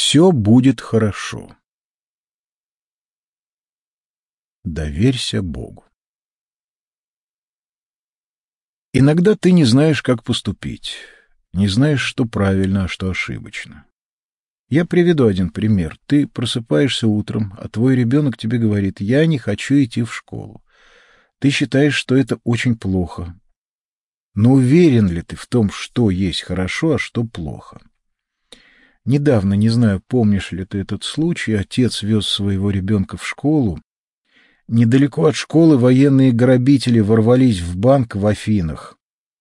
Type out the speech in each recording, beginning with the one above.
Все будет хорошо. Доверься Богу. Иногда ты не знаешь, как поступить, не знаешь, что правильно, а что ошибочно. Я приведу один пример. Ты просыпаешься утром, а твой ребенок тебе говорит, я не хочу идти в школу. Ты считаешь, что это очень плохо. Но уверен ли ты в том, что есть хорошо, а что плохо? Недавно, не знаю, помнишь ли ты этот случай, отец вез своего ребенка в школу. Недалеко от школы военные грабители ворвались в банк в Афинах,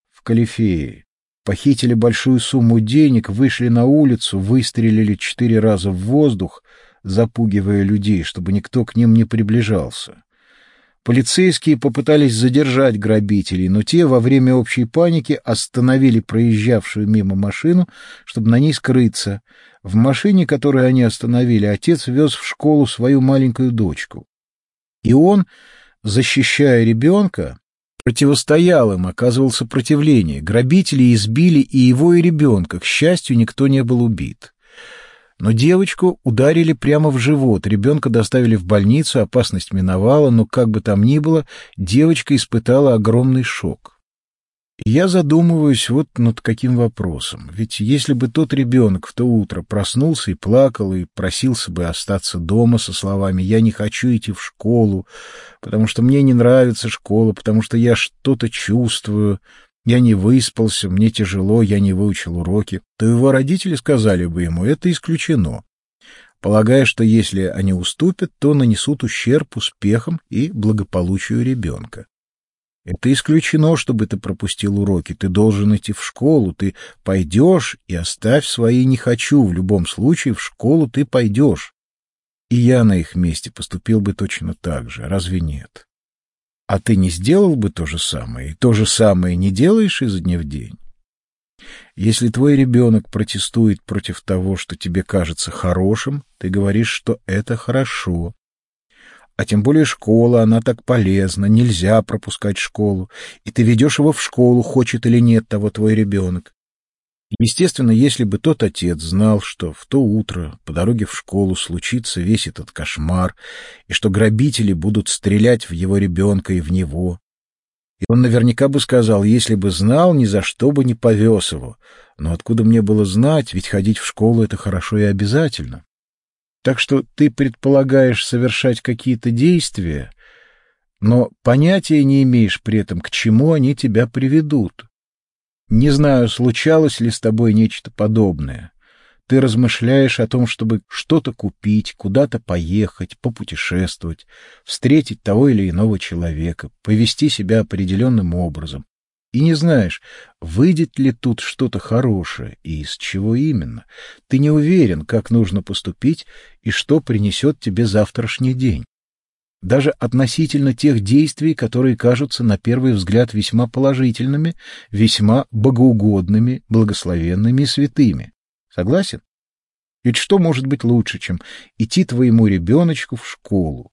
в Калифее. Похитили большую сумму денег, вышли на улицу, выстрелили четыре раза в воздух, запугивая людей, чтобы никто к ним не приближался. Полицейские попытались задержать грабителей, но те во время общей паники остановили проезжавшую мимо машину, чтобы на ней скрыться. В машине, которую они остановили, отец вез в школу свою маленькую дочку. И он, защищая ребенка, противостоял им, оказывал сопротивление. Грабители избили и его, и ребенка. К счастью, никто не был убит. Но девочку ударили прямо в живот, ребенка доставили в больницу, опасность миновала, но как бы там ни было, девочка испытала огромный шок. Я задумываюсь вот над каким вопросом. Ведь если бы тот ребенок в то утро проснулся и плакал, и просился бы остаться дома со словами «я не хочу идти в школу, потому что мне не нравится школа, потому что я что-то чувствую, я не выспался, мне тяжело, я не выучил уроки, то его родители сказали бы ему «это исключено», полагая, что если они уступят, то нанесут ущерб успехам и благополучию ребенка. Это исключено, чтобы ты пропустил уроки. Ты должен идти в школу. Ты пойдешь и оставь свои «не хочу». В любом случае в школу ты пойдешь. И я на их месте поступил бы точно так же. Разве нет? А ты не сделал бы то же самое? И то же самое не делаешь изо дня в день? Если твой ребенок протестует против того, что тебе кажется хорошим, ты говоришь, что это хорошо. А тем более школа, она так полезна, нельзя пропускать школу. И ты ведешь его в школу, хочет или нет того твой ребенок. Естественно, если бы тот отец знал, что в то утро по дороге в школу случится весь этот кошмар, и что грабители будут стрелять в его ребенка и в него, и он наверняка бы сказал, если бы знал, ни за что бы не повез его. Но откуда мне было знать, ведь ходить в школу — это хорошо и обязательно. Так что ты предполагаешь совершать какие-то действия, но понятия не имеешь при этом, к чему они тебя приведут. Не знаю, случалось ли с тобой нечто подобное. Ты размышляешь о том, чтобы что-то купить, куда-то поехать, попутешествовать, встретить того или иного человека, повести себя определенным образом, и не знаешь, выйдет ли тут что-то хорошее и из чего именно. Ты не уверен, как нужно поступить и что принесет тебе завтрашний день. Даже относительно тех действий, которые кажутся на первый взгляд весьма положительными, весьма богоугодными, благословенными и святыми. Согласен? Ведь что может быть лучше, чем идти твоему ребеночку в школу?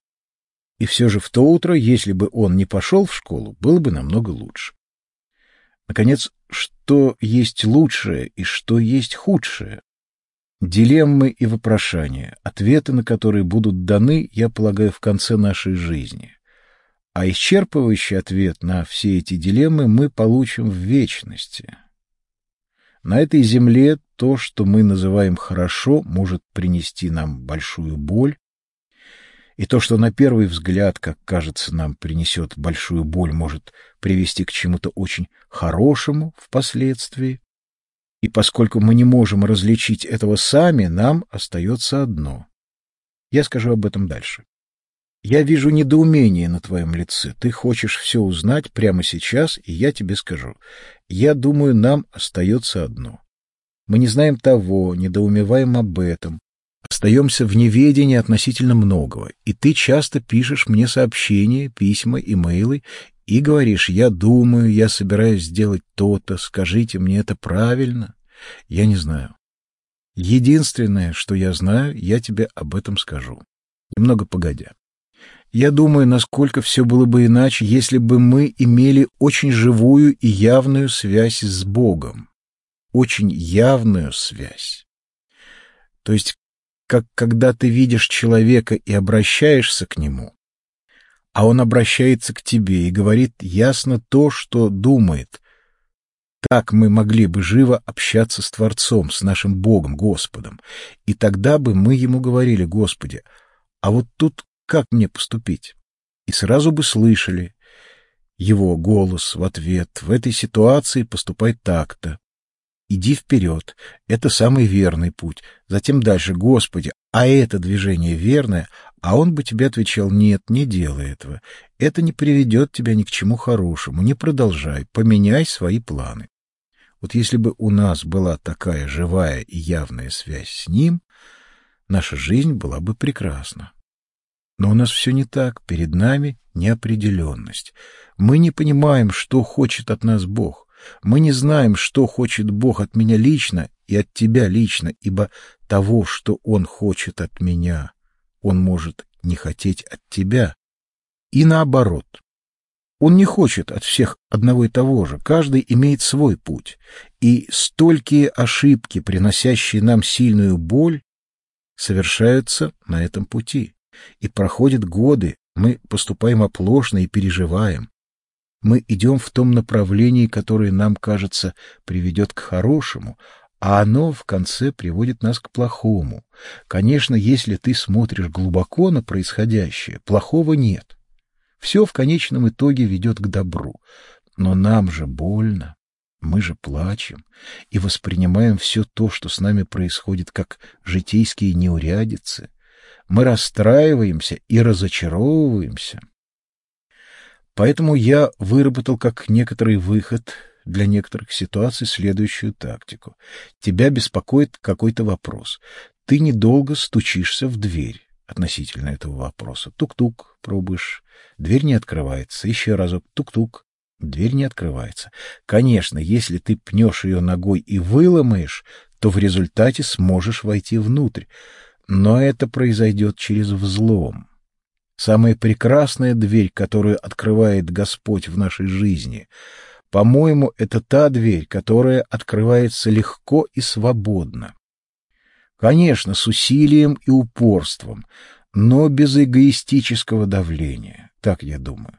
И все же в то утро, если бы он не пошел в школу, было бы намного лучше. Наконец, что есть лучшее и что есть худшее? Дилеммы и вопрошания, ответы на которые будут даны, я полагаю, в конце нашей жизни. А исчерпывающий ответ на все эти дилеммы мы получим в вечности. На этой земле то, что мы называем хорошо, может принести нам большую боль, и то, что на первый взгляд, как кажется нам, принесет большую боль, может привести к чему-то очень хорошему впоследствии. И поскольку мы не можем различить этого сами, нам остается одно. Я скажу об этом дальше. Я вижу недоумение на твоем лице. Ты хочешь все узнать прямо сейчас, и я тебе скажу. Я думаю, нам остается одно. Мы не знаем того, недоумеваем об этом, остаемся в неведении относительно многого, и ты часто пишешь мне сообщения, письма, имейлы и говоришь, я думаю, я собираюсь сделать то-то, скажите мне это правильно? Я не знаю. Единственное, что я знаю, я тебе об этом скажу. Немного погодя. Я думаю, насколько все было бы иначе, если бы мы имели очень живую и явную связь с Богом. Очень явную связь. То есть как когда ты видишь человека и обращаешься к нему, а он обращается к тебе и говорит ясно то, что думает. Так мы могли бы живо общаться с Творцом, с нашим Богом, Господом, и тогда бы мы ему говорили, Господи, а вот тут как мне поступить? И сразу бы слышали его голос в ответ. В этой ситуации поступай так-то. Иди вперед. Это самый верный путь. Затем дальше. Господи, а это движение верное? А он бы тебе отвечал, нет, не делай этого. Это не приведет тебя ни к чему хорошему. Не продолжай. Поменяй свои планы. Вот если бы у нас была такая живая и явная связь с ним, наша жизнь была бы прекрасна. Но у нас все не так. Перед нами неопределенность. Мы не понимаем, что хочет от нас Бог. Мы не знаем, что хочет Бог от меня лично и от тебя лично, ибо того, что Он хочет от меня, Он может не хотеть от тебя. И наоборот. Он не хочет от всех одного и того же, каждый имеет свой путь, и столькие ошибки, приносящие нам сильную боль, совершаются на этом пути. И проходят годы, мы поступаем оплошно и переживаем мы идем в том направлении, которое нам кажется приведет к хорошему, а оно в конце приводит нас к плохому. Конечно, если ты смотришь глубоко на происходящее, плохого нет. Все в конечном итоге ведет к добру. Но нам же больно, мы же плачем и воспринимаем все то, что с нами происходит, как житейские неурядицы. Мы расстраиваемся и разочаровываемся. Поэтому я выработал как некоторый выход для некоторых ситуаций следующую тактику. Тебя беспокоит какой-то вопрос. Ты недолго стучишься в дверь относительно этого вопроса. Тук-тук, пробуешь. Дверь не открывается. Еще разок. Тук-тук. Дверь не открывается. Конечно, если ты пнешь ее ногой и выломаешь, то в результате сможешь войти внутрь. Но это произойдет через взлом. Самая прекрасная дверь, которую открывает Господь в нашей жизни, по-моему, это та дверь, которая открывается легко и свободно. Конечно, с усилием и упорством, но без эгоистического давления, так я думаю.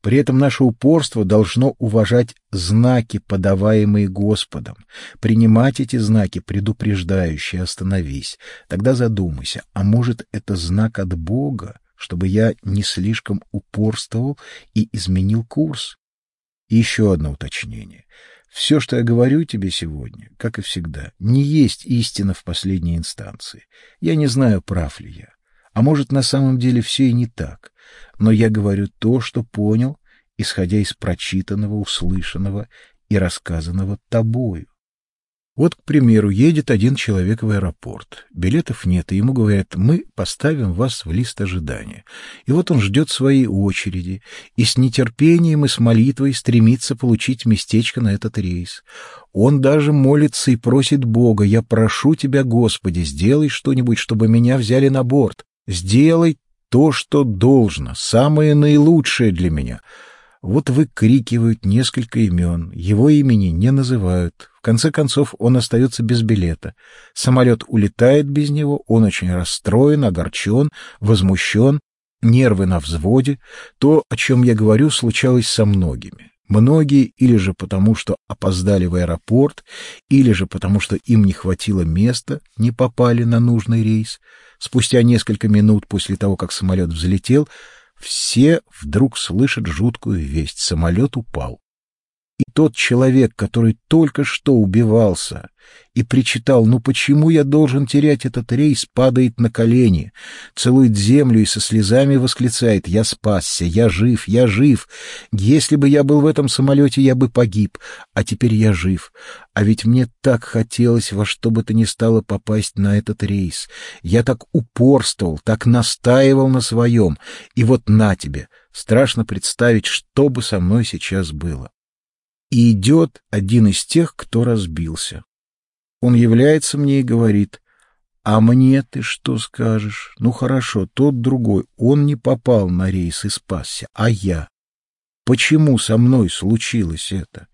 При этом наше упорство должно уважать знаки, подаваемые Господом, принимать эти знаки, предупреждающие «остановись». Тогда задумайся, а может, это знак от Бога, чтобы я не слишком упорствовал и изменил курс. И еще одно уточнение. Все, что я говорю тебе сегодня, как и всегда, не есть истина в последней инстанции. Я не знаю, прав ли я. А может, на самом деле все и не так. Но я говорю то, что понял, исходя из прочитанного, услышанного и рассказанного тобою. Вот, к примеру, едет один человек в аэропорт. Билетов нет, и ему говорят, мы поставим вас в лист ожидания. И вот он ждет своей очереди, и с нетерпением и с молитвой стремится получить местечко на этот рейс. Он даже молится и просит Бога, «Я прошу Тебя, Господи, сделай что-нибудь, чтобы меня взяли на борт. Сделай то, что должно, самое наилучшее для меня». Вот выкрикивают несколько имен, его имени не называют. В конце концов, он остается без билета. Самолет улетает без него, он очень расстроен, огорчен, возмущен, нервы на взводе. То, о чем я говорю, случалось со многими. Многие или же потому, что опоздали в аэропорт, или же потому, что им не хватило места, не попали на нужный рейс. Спустя несколько минут после того, как самолет взлетел, все вдруг слышат жуткую весть. Самолет упал. И тот человек, который только что убивался и причитал, ну почему я должен терять этот рейс, падает на колени, целует землю и со слезами восклицает, я спасся, я жив, я жив. Если бы я был в этом самолете, я бы погиб, а теперь я жив. А ведь мне так хотелось во что бы то ни стало попасть на этот рейс. Я так упорствовал, так настаивал на своем. И вот на тебе, страшно представить, что бы со мной сейчас было и идет один из тех, кто разбился. Он является мне и говорит, «А мне ты что скажешь? Ну хорошо, тот другой, он не попал на рейс и спасся, а я. Почему со мной случилось это?»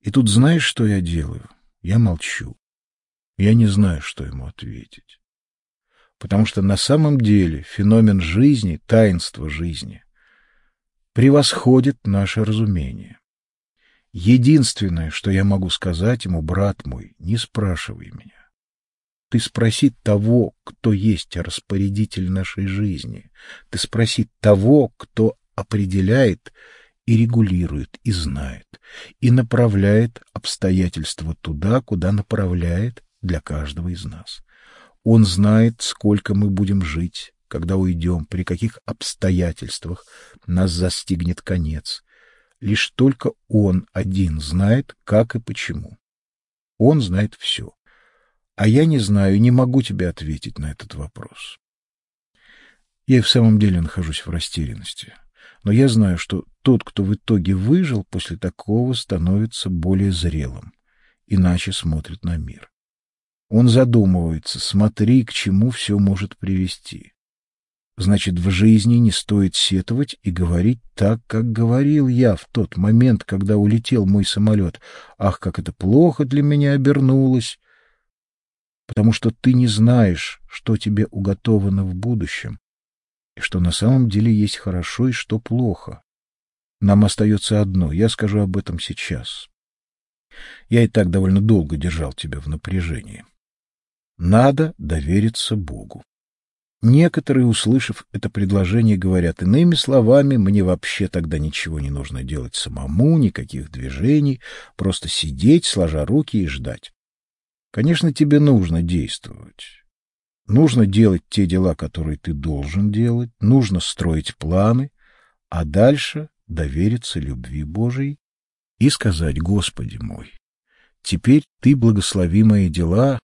И тут знаешь, что я делаю? Я молчу. Я не знаю, что ему ответить. Потому что на самом деле феномен жизни, таинство жизни, превосходит наше разумение. Единственное, что я могу сказать ему, брат мой, не спрашивай меня. Ты спроси того, кто есть распорядитель нашей жизни. Ты спроси того, кто определяет и регулирует, и знает, и направляет обстоятельства туда, куда направляет для каждого из нас. Он знает, сколько мы будем жить, когда уйдем, при каких обстоятельствах нас застигнет конец. Лишь только Он один знает, как и почему. Он знает все. А я не знаю, не могу тебе ответить на этот вопрос. Я и в самом деле нахожусь в растерянности. Но я знаю, что тот, кто в итоге выжил, после такого становится более зрелым, иначе смотрит на мир. Он задумывается, смотри, к чему все может привести. Значит, в жизни не стоит сетовать и говорить так, как говорил я в тот момент, когда улетел мой самолет. Ах, как это плохо для меня обернулось! потому что ты не знаешь, что тебе уготовано в будущем, и что на самом деле есть хорошо и что плохо. Нам остается одно, я скажу об этом сейчас. Я и так довольно долго держал тебя в напряжении. Надо довериться Богу. Некоторые, услышав это предложение, говорят, иными словами, мне вообще тогда ничего не нужно делать самому, никаких движений, просто сидеть, сложа руки и ждать. Конечно, тебе нужно действовать. Нужно делать те дела, которые ты должен делать, нужно строить планы, а дальше довериться любви Божией и сказать, Господи мой, теперь Ты благослови мои дела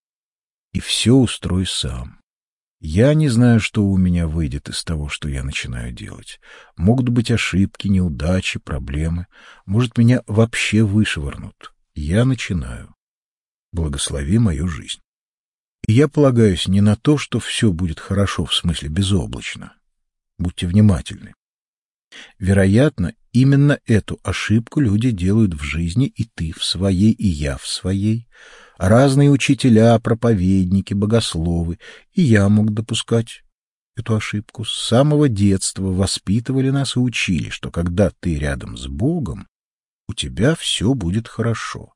и все устрой сам. Я не знаю, что у меня выйдет из того, что я начинаю делать. Могут быть ошибки, неудачи, проблемы. Может, меня вообще вышвырнут. Я начинаю благослови мою жизнь. И я полагаюсь не на то, что все будет хорошо, в смысле безоблачно. Будьте внимательны. Вероятно, именно эту ошибку люди делают в жизни, и ты в своей, и я в своей. Разные учителя, проповедники, богословы, и я мог допускать эту ошибку. С самого детства воспитывали нас и учили, что когда ты рядом с Богом, у тебя все будет хорошо.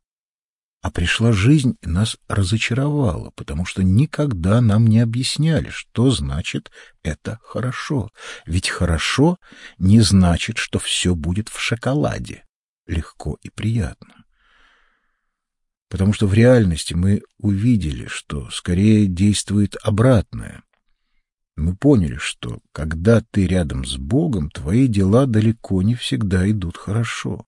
А пришла жизнь и нас разочаровала, потому что никогда нам не объясняли, что значит это хорошо. Ведь хорошо не значит, что все будет в шоколаде, легко и приятно. Потому что в реальности мы увидели, что скорее действует обратное. Мы поняли, что когда ты рядом с Богом, твои дела далеко не всегда идут хорошо.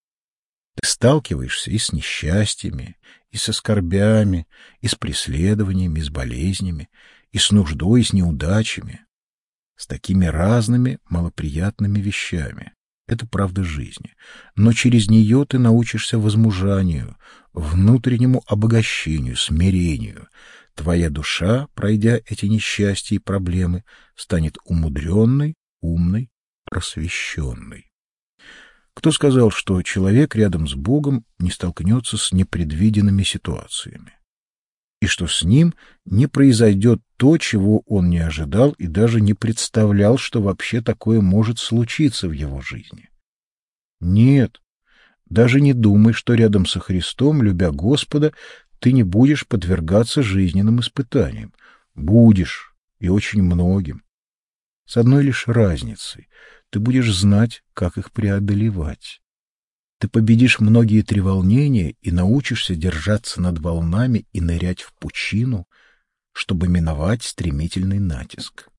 Ты сталкиваешься и с несчастьями, и со скорбями, и с преследованиями, и с болезнями, и с нуждой, и с неудачами, с такими разными малоприятными вещами. Это правда жизни. Но через нее ты научишься возмужанию, внутреннему обогащению, смирению. Твоя душа, пройдя эти несчастья и проблемы, станет умудренной, умной, просвещенной. Кто сказал, что человек рядом с Богом не столкнется с непредвиденными ситуациями? И что с ним не произойдет то, чего он не ожидал и даже не представлял, что вообще такое может случиться в его жизни? Нет, даже не думай, что рядом со Христом, любя Господа, ты не будешь подвергаться жизненным испытаниям. Будешь, и очень многим. С одной лишь разницей — ты будешь знать, как их преодолевать. Ты победишь многие треволнения и научишься держаться над волнами и нырять в пучину, чтобы миновать стремительный натиск.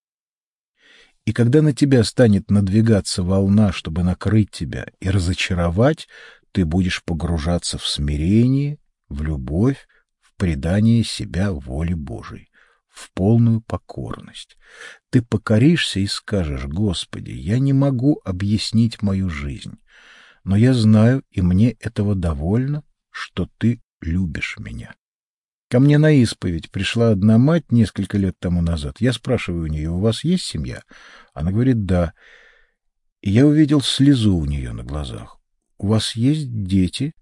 И когда на тебя станет надвигаться волна, чтобы накрыть тебя и разочаровать, ты будешь погружаться в смирение, в любовь, в предание себя воле Божией в полную покорность. Ты покоришься и скажешь, Господи, я не могу объяснить мою жизнь, но я знаю, и мне этого довольно, что Ты любишь меня. Ко мне на исповедь пришла одна мать несколько лет тому назад. Я спрашиваю у нее, у вас есть семья? Она говорит, да. И я увидел слезу у нее на глазах. У вас есть дети?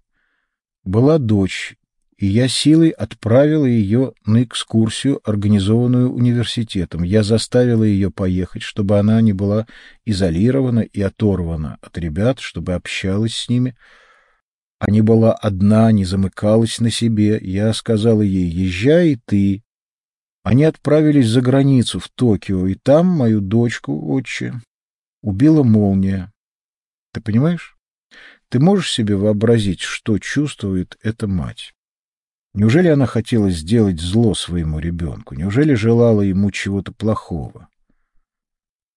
Была дочь, и я силой отправила ее на экскурсию, организованную университетом. Я заставила ее поехать, чтобы она не была изолирована и оторвана от ребят, чтобы общалась с ними. А была одна, не замыкалась на себе. Я сказала ей, езжай ты. Они отправились за границу, в Токио, и там мою дочку, отче, убила молния. Ты понимаешь? Ты можешь себе вообразить, что чувствует эта мать? Неужели она хотела сделать зло своему ребенку? Неужели желала ему чего-то плохого?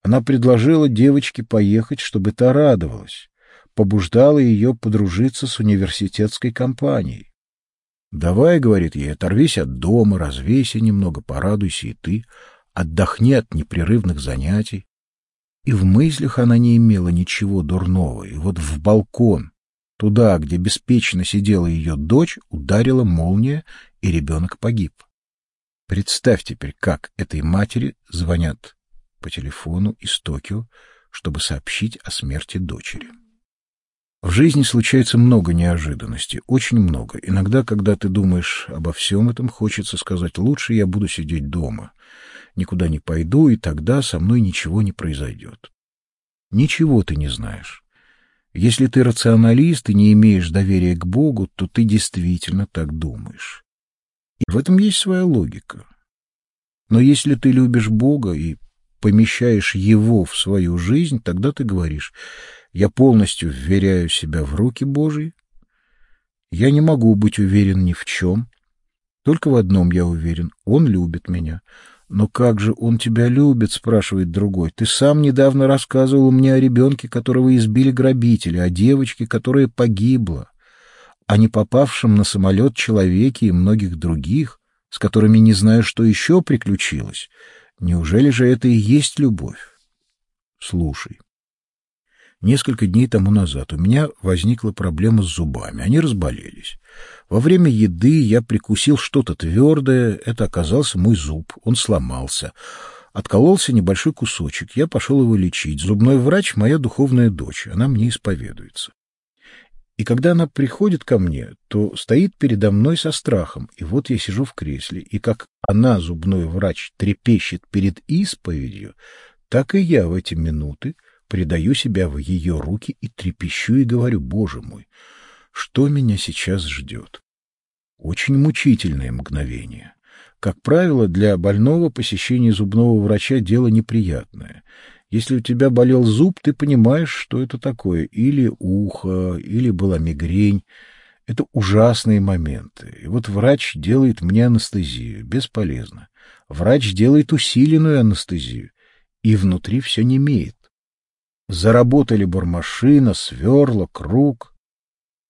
Она предложила девочке поехать, чтобы та радовалась, побуждала ее подружиться с университетской компанией. «Давай, — говорит ей, — оторвись от дома, развейся немного, порадуйся и ты, отдохни от непрерывных занятий». И в мыслях она не имела ничего дурного, и вот в балкон, Туда, где беспечно сидела ее дочь, ударила молния, и ребенок погиб. Представь теперь, как этой матери звонят по телефону из Токио, чтобы сообщить о смерти дочери. В жизни случается много неожиданностей, очень много. Иногда, когда ты думаешь обо всем этом, хочется сказать, лучше я буду сидеть дома, никуда не пойду, и тогда со мной ничего не произойдет. Ничего ты не знаешь. Если ты рационалист и не имеешь доверия к Богу, то ты действительно так думаешь. И в этом есть своя логика. Но если ты любишь Бога и помещаешь Его в свою жизнь, тогда ты говоришь, я полностью вверяю себя в руки Божьи, я не могу быть уверен ни в чем, только в одном я уверен, Он любит меня, «Но как же он тебя любит?» — спрашивает другой. «Ты сам недавно рассказывал мне о ребенке, которого избили грабители, о девочке, которая погибла, о не попавшем на самолет человеке и многих других, с которыми не знаю, что еще приключилось. Неужели же это и есть любовь?» «Слушай, Несколько дней тому назад у меня возникла проблема с зубами. Они разболелись. Во время еды я прикусил что-то твердое. Это оказался мой зуб. Он сломался. Откололся небольшой кусочек. Я пошел его лечить. Зубной врач — моя духовная дочь. Она мне исповедуется. И когда она приходит ко мне, то стоит передо мной со страхом. И вот я сижу в кресле. И как она, зубной врач, трепещет перед исповедью, так и я в эти минуты предаю себя в ее руки и трепещу и говорю, Боже мой, что меня сейчас ждет? Очень мучительное мгновение. Как правило, для больного посещение зубного врача дело неприятное. Если у тебя болел зуб, ты понимаешь, что это такое. Или ухо, или была мигрень. Это ужасные моменты. И вот врач делает мне анестезию. Бесполезно. Врач делает усиленную анестезию. И внутри все не имеет. Заработали бормашина, сверла, круг.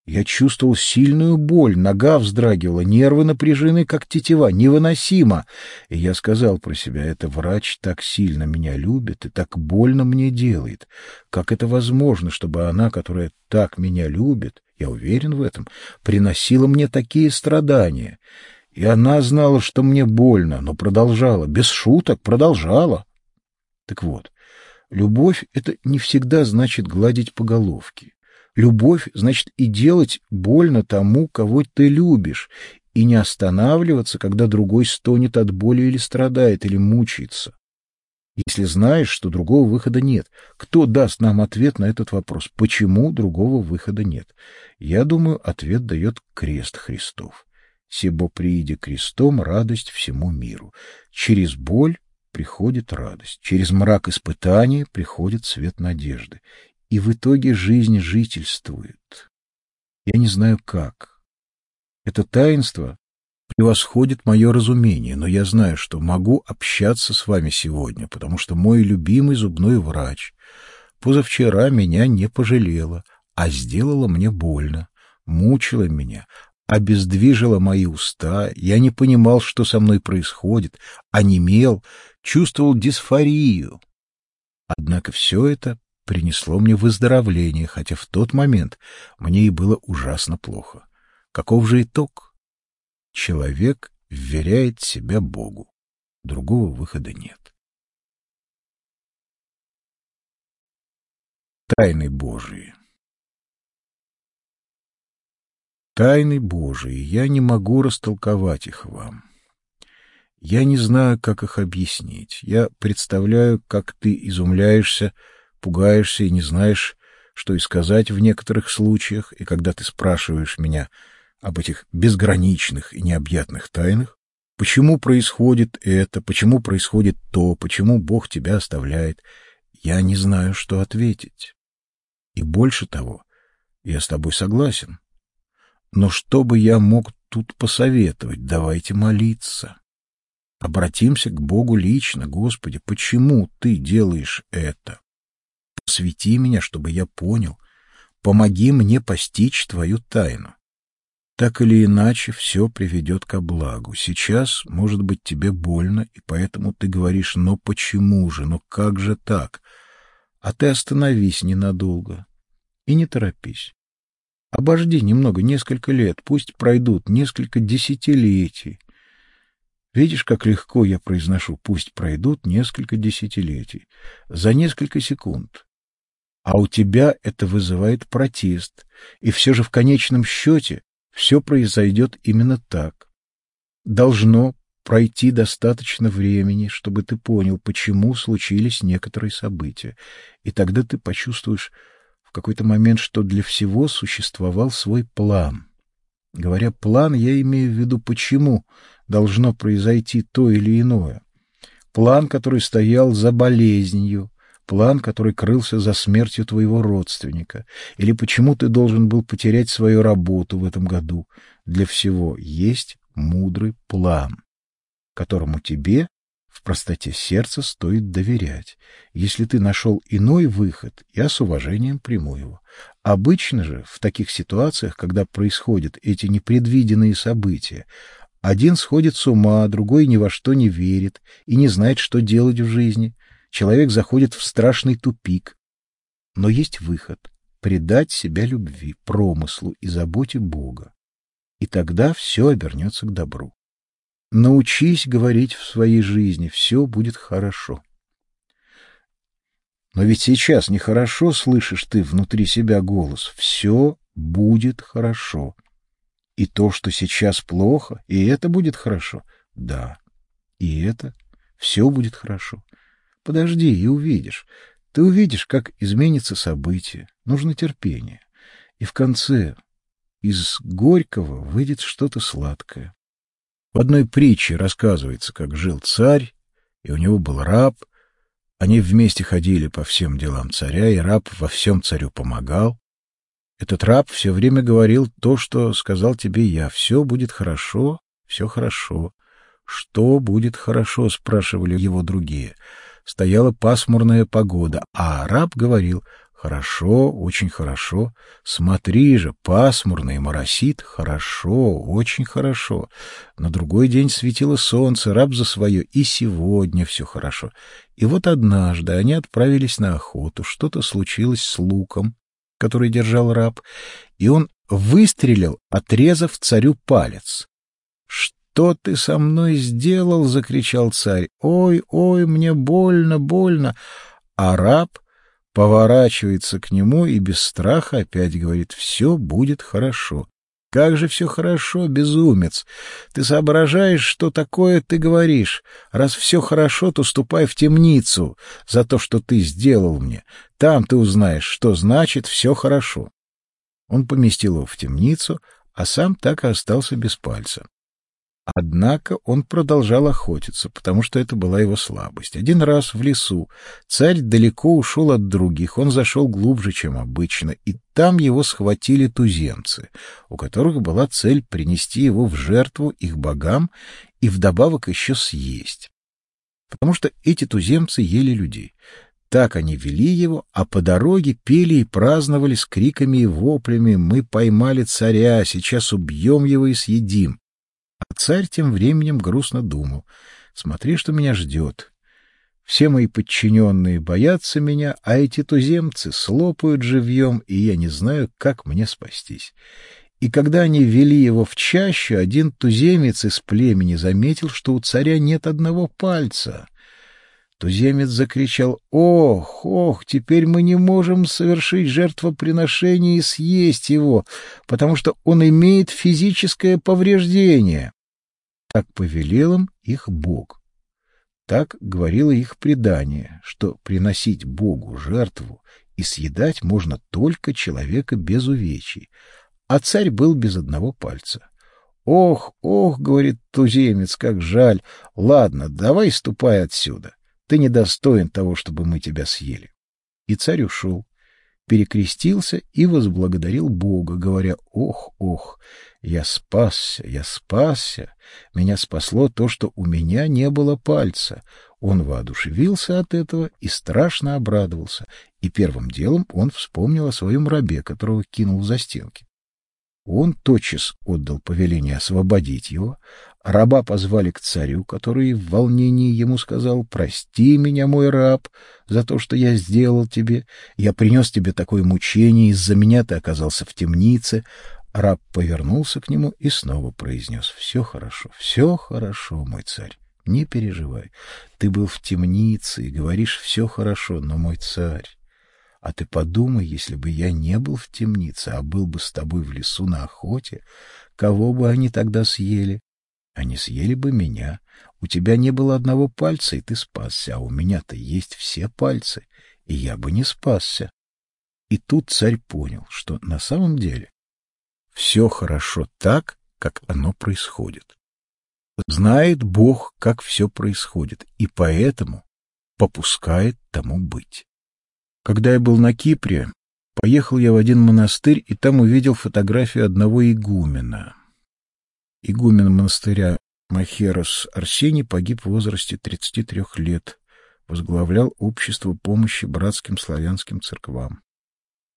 Я чувствовал сильную боль, нога вздрагивала, нервы напряжены, как тетива, невыносимо. И я сказал про себя, это врач так сильно меня любит и так больно мне делает. Как это возможно, чтобы она, которая так меня любит, я уверен в этом, приносила мне такие страдания? И она знала, что мне больно, но продолжала, без шуток продолжала. Так вот, Любовь — это не всегда значит гладить по головке. Любовь значит и делать больно тому, кого ты любишь, и не останавливаться, когда другой стонет от боли или страдает, или мучается. Если знаешь, что другого выхода нет, кто даст нам ответ на этот вопрос? Почему другого выхода нет? Я думаю, ответ дает крест Христов. «Себо прииде крестом радость всему миру». Через боль приходит радость. Через мрак испытания приходит свет надежды. И в итоге жизнь жительствует. Я не знаю как. Это таинство превосходит мое разумение, но я знаю, что могу общаться с вами сегодня, потому что мой любимый зубной врач позавчера меня не пожалела, а сделала мне больно, мучила меня, обездвижила мои уста, я не понимал, что со мной происходит, онемел, чувствовал дисфорию. Однако все это принесло мне выздоровление, хотя в тот момент мне и было ужасно плохо. Каков же итог? Человек вверяет себя Богу. Другого выхода нет. Тайны Божии Тайны Божии, я не могу растолковать их вам. Я не знаю, как их объяснить. Я представляю, как ты изумляешься, пугаешься и не знаешь, что и сказать в некоторых случаях, и когда ты спрашиваешь меня об этих безграничных и необъятных тайнах, почему происходит это, почему происходит то, почему Бог тебя оставляет, я не знаю, что ответить. И больше того, я с тобой согласен. Но что бы я мог тут посоветовать? Давайте молиться. Обратимся к Богу лично. Господи, почему Ты делаешь это? Посвяти меня, чтобы я понял. Помоги мне постичь Твою тайну. Так или иначе, все приведет ко благу. Сейчас, может быть, тебе больно, и поэтому ты говоришь «но почему же, но как же так?» А ты остановись ненадолго и не торопись. Обожди немного, несколько лет, пусть пройдут несколько десятилетий, Видишь, как легко я произношу «пусть пройдут несколько десятилетий». За несколько секунд. А у тебя это вызывает протест. И все же в конечном счете все произойдет именно так. Должно пройти достаточно времени, чтобы ты понял, почему случились некоторые события. И тогда ты почувствуешь какой-то момент, что для всего существовал свой план. Говоря «план», я имею в виду «почему» должно произойти то или иное. План, который стоял за болезнью, план, который крылся за смертью твоего родственника, или почему ты должен был потерять свою работу в этом году. Для всего есть мудрый план, которому тебе простоте сердца стоит доверять. Если ты нашел иной выход, я с уважением приму его. Обычно же в таких ситуациях, когда происходят эти непредвиденные события, один сходит с ума, другой ни во что не верит и не знает, что делать в жизни. Человек заходит в страшный тупик. Но есть выход — предать себя любви, промыслу и заботе Бога. И тогда все обернется к добру. Научись говорить в своей жизни, все будет хорошо. Но ведь сейчас нехорошо слышишь ты внутри себя голос. Все будет хорошо. И то, что сейчас плохо, и это будет хорошо. Да, и это все будет хорошо. Подожди и увидишь. Ты увидишь, как изменится событие. Нужно терпение. И в конце из горького выйдет что-то сладкое. В одной притче рассказывается, как жил царь, и у него был раб. Они вместе ходили по всем делам царя, и раб во всем царю помогал. Этот раб все время говорил то, что сказал тебе я. Все будет хорошо, все хорошо. Что будет хорошо, спрашивали его другие. Стояла пасмурная погода, а раб говорил, хорошо, очень хорошо. Смотри же, пасмурно и моросит, хорошо, очень хорошо. На другой день светило солнце, раб за свое, и сегодня все хорошо. И вот однажды они отправились на охоту, что-то случилось с луком, который держал раб, и он выстрелил, отрезав царю палец. «Что ты со мной сделал?» — закричал царь. «Ой, ой, мне больно, больно!» А раб поворачивается к нему и без страха опять говорит «Все будет хорошо». Как же все хорошо, безумец! Ты соображаешь, что такое ты говоришь. Раз все хорошо, то ступай в темницу за то, что ты сделал мне. Там ты узнаешь, что значит все хорошо. Он поместил его в темницу, а сам так и остался без пальца. Однако он продолжал охотиться, потому что это была его слабость. Один раз в лесу царь далеко ушел от других, он зашел глубже, чем обычно, и там его схватили туземцы, у которых была цель принести его в жертву их богам и вдобавок еще съесть. Потому что эти туземцы ели людей. Так они вели его, а по дороге пели и праздновали с криками и воплями «Мы поймали царя, сейчас убьем его и съедим». А царь тем временем грустно думал. Смотри, что меня ждет. Все мои подчиненные боятся меня, а эти туземцы слопают живьем, и я не знаю, как мне спастись. И когда они вели его в чащу, один туземец из племени заметил, что у царя нет одного пальца. Туземец закричал «Ох, ох, теперь мы не можем совершить жертвоприношение и съесть его, потому что он имеет физическое повреждение». Так повелел им их Бог. Так говорило их предание, что приносить Богу жертву и съедать можно только человека без увечий, а царь был без одного пальца. «Ох, ох, — говорит туземец, — как жаль! Ладно, давай ступай отсюда. Ты недостоин того, чтобы мы тебя съели. И царь ушел, перекрестился и возблагодарил Бога, говоря, «Ох, ох, я спасся, я спасся, меня спасло то, что у меня не было пальца». Он воодушевился от этого и страшно обрадовался, и первым делом он вспомнил о своем рабе, которого кинул за стенки. Он тотчас отдал повеление освободить его, Раба позвали к царю, который в волнении ему сказал, «Прости меня, мой раб, за то, что я сделал тебе. Я принес тебе такое мучение, из-за меня ты оказался в темнице». Раб повернулся к нему и снова произнес, «Все хорошо, все хорошо, мой царь, не переживай. Ты был в темнице и говоришь, все хорошо, но, мой царь, а ты подумай, если бы я не был в темнице, а был бы с тобой в лесу на охоте, кого бы они тогда съели? Они съели бы меня. У тебя не было одного пальца, и ты спасся, а у меня-то есть все пальцы, и я бы не спасся. И тут царь понял, что на самом деле все хорошо так, как оно происходит. Знает Бог, как все происходит, и поэтому попускает тому быть. Когда я был на Кипре, поехал я в один монастырь и там увидел фотографию одного игумена игумен монастыря Махерос Арсений погиб в возрасте 33 лет, возглавлял общество помощи братским славянским церквам.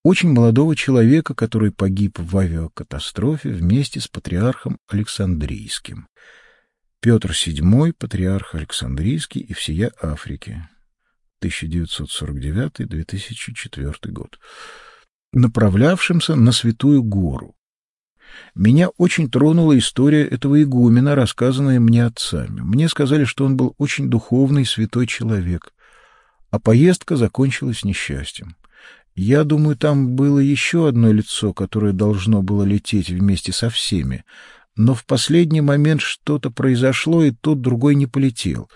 Очень молодого человека, который погиб в авиакатастрофе вместе с патриархом Александрийским. Петр VII, патриарх Александрийский и всея Африки. 1949-2004 год. Направлявшимся на Святую Гору, меня очень тронула история этого игумена, рассказанная мне отцами. Мне сказали, что он был очень духовный, святой человек. А поездка закончилась несчастьем. Я думаю, там было еще одно лицо, которое должно было лететь вместе со всеми. Но в последний момент что-то произошло, и тот другой не полетел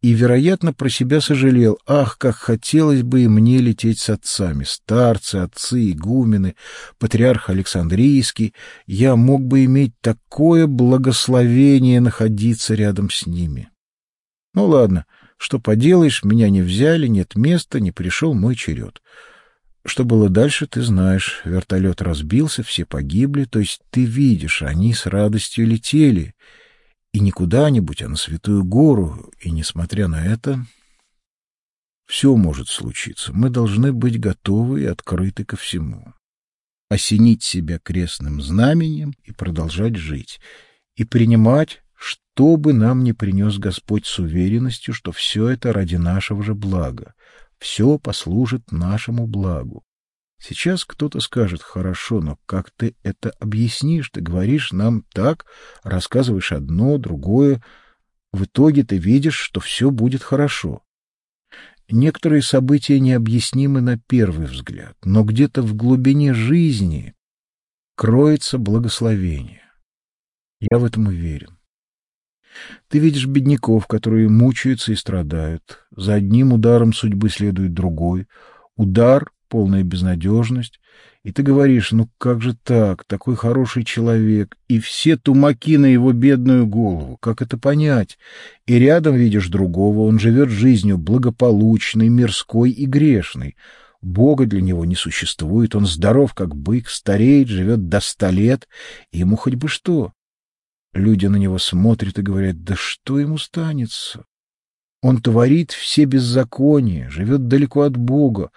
и, вероятно, про себя сожалел. Ах, как хотелось бы и мне лететь с отцами, старцы, отцы, игумены, патриарх Александрийский. Я мог бы иметь такое благословение находиться рядом с ними. Ну ладно, что поделаешь, меня не взяли, нет места, не пришел мой черед. Что было дальше, ты знаешь. Вертолет разбился, все погибли, то есть ты видишь, они с радостью летели — и не куда-нибудь, а на Святую Гору, и, несмотря на это, все может случиться. Мы должны быть готовы и открыты ко всему. Осенить себя крестным знаменем и продолжать жить. И принимать, что бы нам ни принес Господь с уверенностью, что все это ради нашего же блага. Все послужит нашему благу. Сейчас кто-то скажет, хорошо, но как ты это объяснишь? Ты говоришь нам так, рассказываешь одно, другое. В итоге ты видишь, что все будет хорошо. Некоторые события необъяснимы на первый взгляд, но где-то в глубине жизни кроется благословение. Я в этом уверен. Ты видишь бедняков, которые мучаются и страдают. За одним ударом судьбы следует другой. Удар полная безнадежность, и ты говоришь, ну как же так, такой хороший человек, и все тумаки на его бедную голову, как это понять? И рядом видишь другого, он живет жизнью благополучной, мирской и грешной. Бога для него не существует, он здоров, как бык, стареет, живет до ста лет, и ему хоть бы что. Люди на него смотрят и говорят, да что ему станется? Он творит все беззакония, живет далеко от Бога,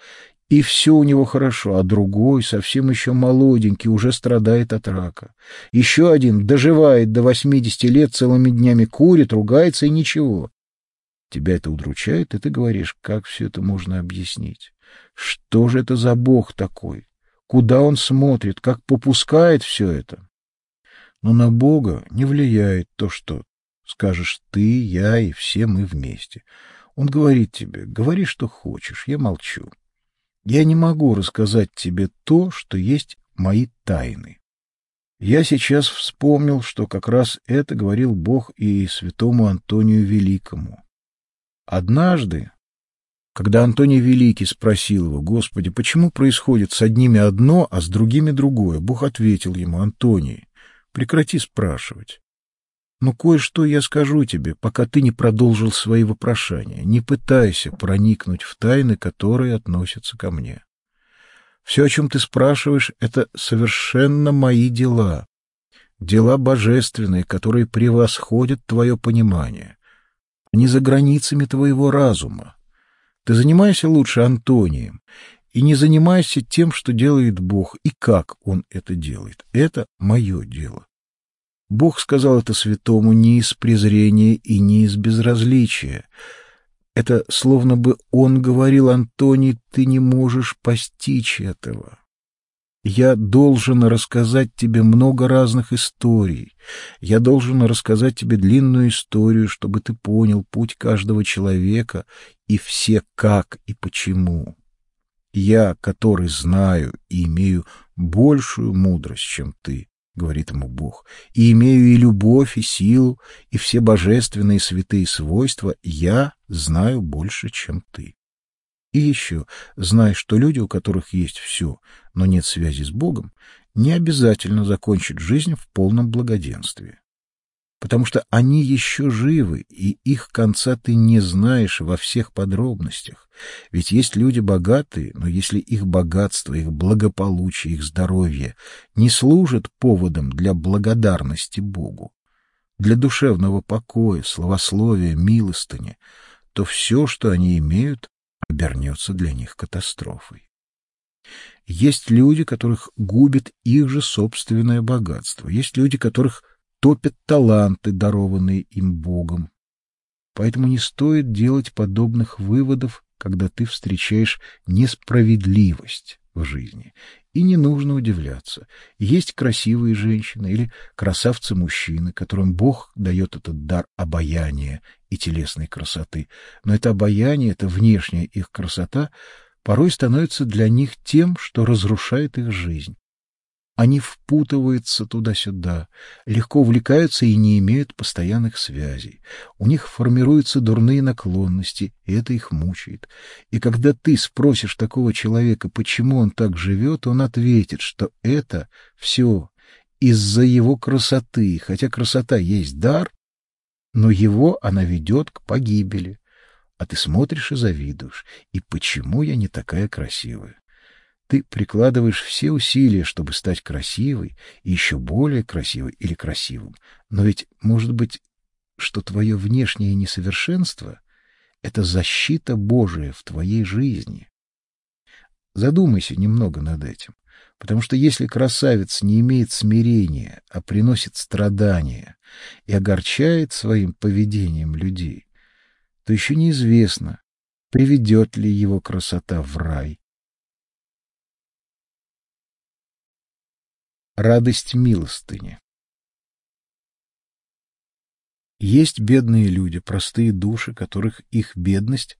и все у него хорошо, а другой, совсем еще молоденький, уже страдает от рака. Еще один доживает до восьмидесяти лет, целыми днями курит, ругается и ничего. Тебя это удручает, и ты говоришь, как все это можно объяснить? Что же это за Бог такой? Куда он смотрит, как попускает все это? Но на Бога не влияет то, что скажешь ты, я и все мы вместе. Он говорит тебе, говори, что хочешь, я молчу. Я не могу рассказать тебе то, что есть мои тайны. Я сейчас вспомнил, что как раз это говорил Бог и святому Антонию Великому. Однажды, когда Антоний Великий спросил его, «Господи, почему происходит с одними одно, а с другими другое?» Бог ответил ему, «Антоний, прекрати спрашивать. Но кое-что я скажу тебе, пока ты не продолжил свои вопрошания. Не пытайся проникнуть в тайны, которые относятся ко мне. Все, о чем ты спрашиваешь, это совершенно мои дела. Дела божественные, которые превосходят твое понимание. Они за границами твоего разума. Ты занимайся лучше Антонием и не занимайся тем, что делает Бог и как Он это делает. Это мое дело. Бог сказал это святому не из презрения и не из безразличия, это словно бы он говорил Антоний, ты не можешь постичь этого. Я должен рассказать тебе много разных историй. Я должен рассказать тебе длинную историю, чтобы ты понял путь каждого человека и все как и почему. Я, который знаю и имею большую мудрость, чем ты, — говорит ему Бог, — и имею и любовь, и силу, и все божественные святые свойства, я знаю больше, чем ты. И еще, знай, что люди, у которых есть все, но нет связи с Богом, не обязательно закончат жизнь в полном благоденствии потому что они еще живы, и их конца ты не знаешь во всех подробностях. Ведь есть люди богатые, но если их богатство, их благополучие, их здоровье не служат поводом для благодарности Богу, для душевного покоя, словословия, милостыни, то все, что они имеют, обернется для них катастрофой. Есть люди, которых губит их же собственное богатство. Есть люди, которых топят таланты, дарованные им Богом. Поэтому не стоит делать подобных выводов, когда ты встречаешь несправедливость в жизни. И не нужно удивляться. Есть красивые женщины или красавцы-мужчины, которым Бог дает этот дар обаяния и телесной красоты. Но это обаяние, это внешняя их красота порой становится для них тем, что разрушает их жизнь. Они впутываются туда-сюда, легко увлекаются и не имеют постоянных связей. У них формируются дурные наклонности, и это их мучает. И когда ты спросишь такого человека, почему он так живет, он ответит, что это все из-за его красоты, хотя красота есть дар, но его она ведет к погибели. А ты смотришь и завидуешь. И почему я не такая красивая? Ты прикладываешь все усилия, чтобы стать красивой, и еще более красивой или красивым. Но ведь, может быть, что твое внешнее несовершенство — это защита Божия в твоей жизни. Задумайся немного над этим, потому что если красавец не имеет смирения, а приносит страдания и огорчает своим поведением людей, то еще неизвестно, приведет ли его красота в рай Радость милостыни. Есть бедные люди, простые души, которых их бедность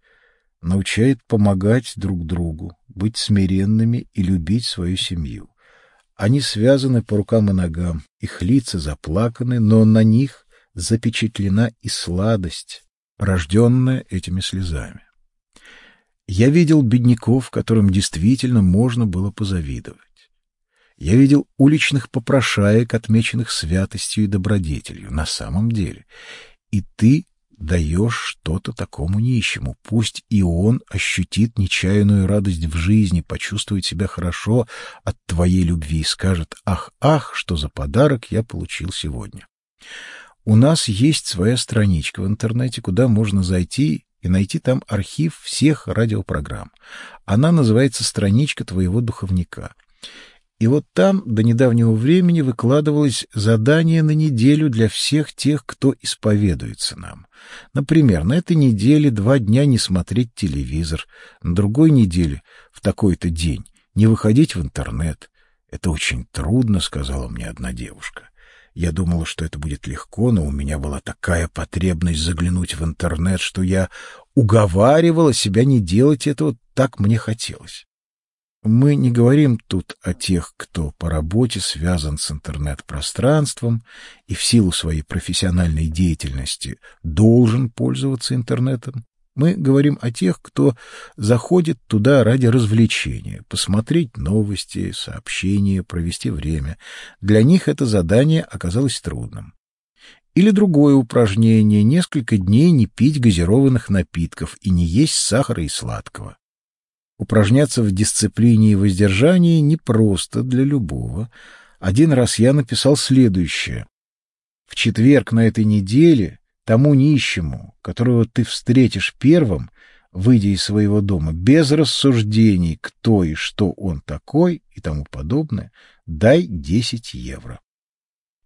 научает помогать друг другу, быть смиренными и любить свою семью. Они связаны по рукам и ногам, их лица заплаканы, но на них запечатлена и сладость, рожденная этими слезами. Я видел бедняков, которым действительно можно было позавидовать. Я видел уличных попрошаек, отмеченных святостью и добродетелью, на самом деле. И ты даешь что-то такому нищему. Пусть и он ощутит нечаянную радость в жизни, почувствует себя хорошо от твоей любви и скажет «Ах, ах, что за подарок я получил сегодня». У нас есть своя страничка в интернете, куда можно зайти и найти там архив всех радиопрограмм. Она называется «Страничка твоего духовника». И вот там до недавнего времени выкладывалось задание на неделю для всех тех, кто исповедуется нам. Например, на этой неделе два дня не смотреть телевизор, на другой неделе, в такой-то день, не выходить в интернет. Это очень трудно, сказала мне одна девушка. Я думала, что это будет легко, но у меня была такая потребность заглянуть в интернет, что я уговаривала себя не делать этого, так мне хотелось. Мы не говорим тут о тех, кто по работе связан с интернет-пространством и в силу своей профессиональной деятельности должен пользоваться интернетом. Мы говорим о тех, кто заходит туда ради развлечения, посмотреть новости, сообщения, провести время. Для них это задание оказалось трудным. Или другое упражнение — несколько дней не пить газированных напитков и не есть сахара и сладкого. Упражняться в дисциплине и воздержании непросто для любого. Один раз я написал следующее. В четверг на этой неделе тому нищему, которого ты встретишь первым, выйдя из своего дома, без рассуждений, кто и что он такой и тому подобное, дай десять евро.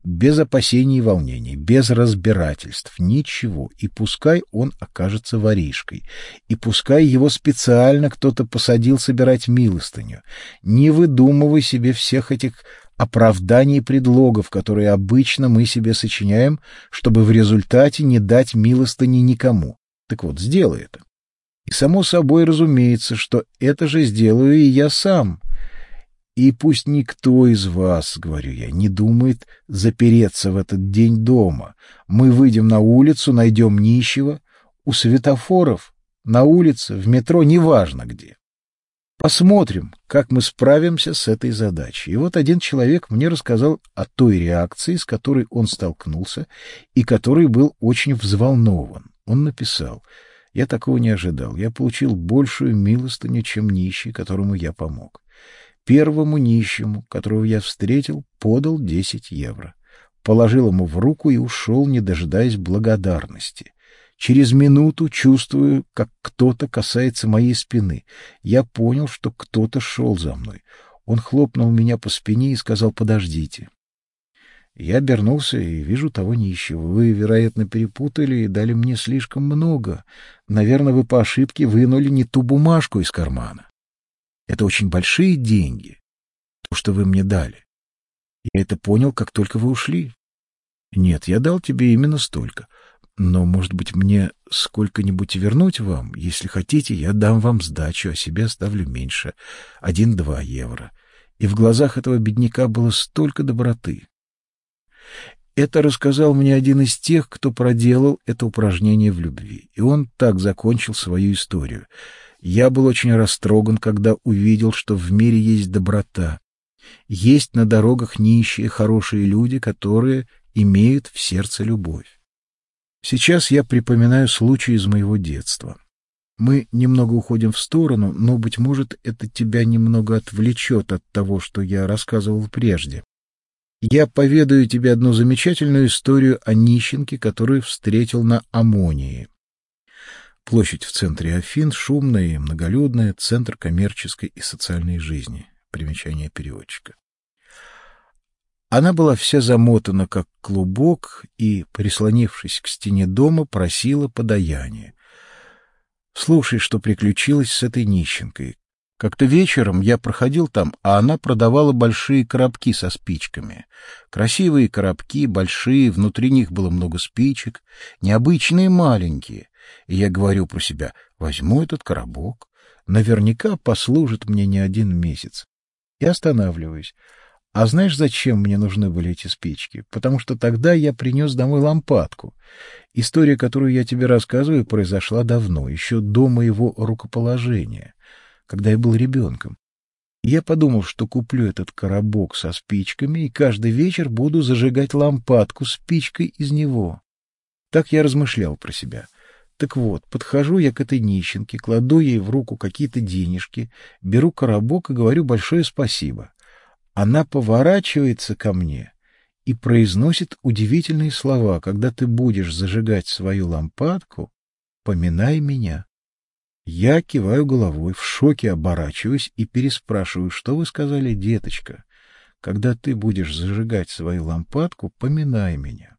Без опасений и волнений, без разбирательств, ничего, и пускай он окажется воришкой, и пускай его специально кто-то посадил собирать милостыню. Не выдумывай себе всех этих оправданий и предлогов, которые обычно мы себе сочиняем, чтобы в результате не дать милостыни никому. Так вот, сделай это. И само собой разумеется, что это же сделаю и я сам. И пусть никто из вас, говорю я, не думает запереться в этот день дома. Мы выйдем на улицу, найдем нищего, у светофоров, на улице, в метро, неважно где. Посмотрим, как мы справимся с этой задачей. И вот один человек мне рассказал о той реакции, с которой он столкнулся и который был очень взволнован. Он написал, «Я такого не ожидал. Я получил большую милостыню, чем нищий, которому я помог. Первому нищему, которого я встретил, подал десять евро. Положил ему в руку и ушел, не дожидаясь благодарности. Через минуту чувствую, как кто-то касается моей спины. Я понял, что кто-то шел за мной. Он хлопнул меня по спине и сказал «подождите». Я обернулся и вижу того нищего. Вы, вероятно, перепутали и дали мне слишком много. Наверное, вы по ошибке вынули не ту бумажку из кармана. Это очень большие деньги, то, что вы мне дали. Я это понял, как только вы ушли. Нет, я дал тебе именно столько. Но, может быть, мне сколько-нибудь вернуть вам? Если хотите, я дам вам сдачу, а себе оставлю меньше. Один-два евро. И в глазах этого бедняка было столько доброты. Это рассказал мне один из тех, кто проделал это упражнение в любви. И он так закончил свою историю. Я был очень растроган, когда увидел, что в мире есть доброта. Есть на дорогах нищие, хорошие люди, которые имеют в сердце любовь. Сейчас я припоминаю случай из моего детства. Мы немного уходим в сторону, но, быть может, это тебя немного отвлечет от того, что я рассказывал прежде. Я поведаю тебе одну замечательную историю о нищенке, которую встретил на Амонии. Площадь в центре Афин, шумная и многолюдная, центр коммерческой и социальной жизни. Примечание переводчика. Она была вся замотана, как клубок, и, прислонившись к стене дома, просила подаяния. Слушай, что приключилось с этой нищенкой. Как-то вечером я проходил там, а она продавала большие коробки со спичками. Красивые коробки, большие, внутри них было много спичек, необычные маленькие. И я говорю про себя, возьму этот коробок, наверняка послужит мне не один месяц. И останавливаюсь. А знаешь, зачем мне нужны были эти спички? Потому что тогда я принес домой лампадку. История, которую я тебе рассказываю, произошла давно, еще до моего рукоположения, когда я был ребенком. я подумал, что куплю этот коробок со спичками и каждый вечер буду зажигать лампадку спичкой из него. Так я размышлял про себя. Так вот, подхожу я к этой нищенке, кладу ей в руку какие-то денежки, беру коробок и говорю большое спасибо. Она поворачивается ко мне и произносит удивительные слова. Когда ты будешь зажигать свою лампадку, поминай меня. Я киваю головой, в шоке оборачиваюсь и переспрашиваю, что вы сказали, деточка? Когда ты будешь зажигать свою лампадку, поминай меня.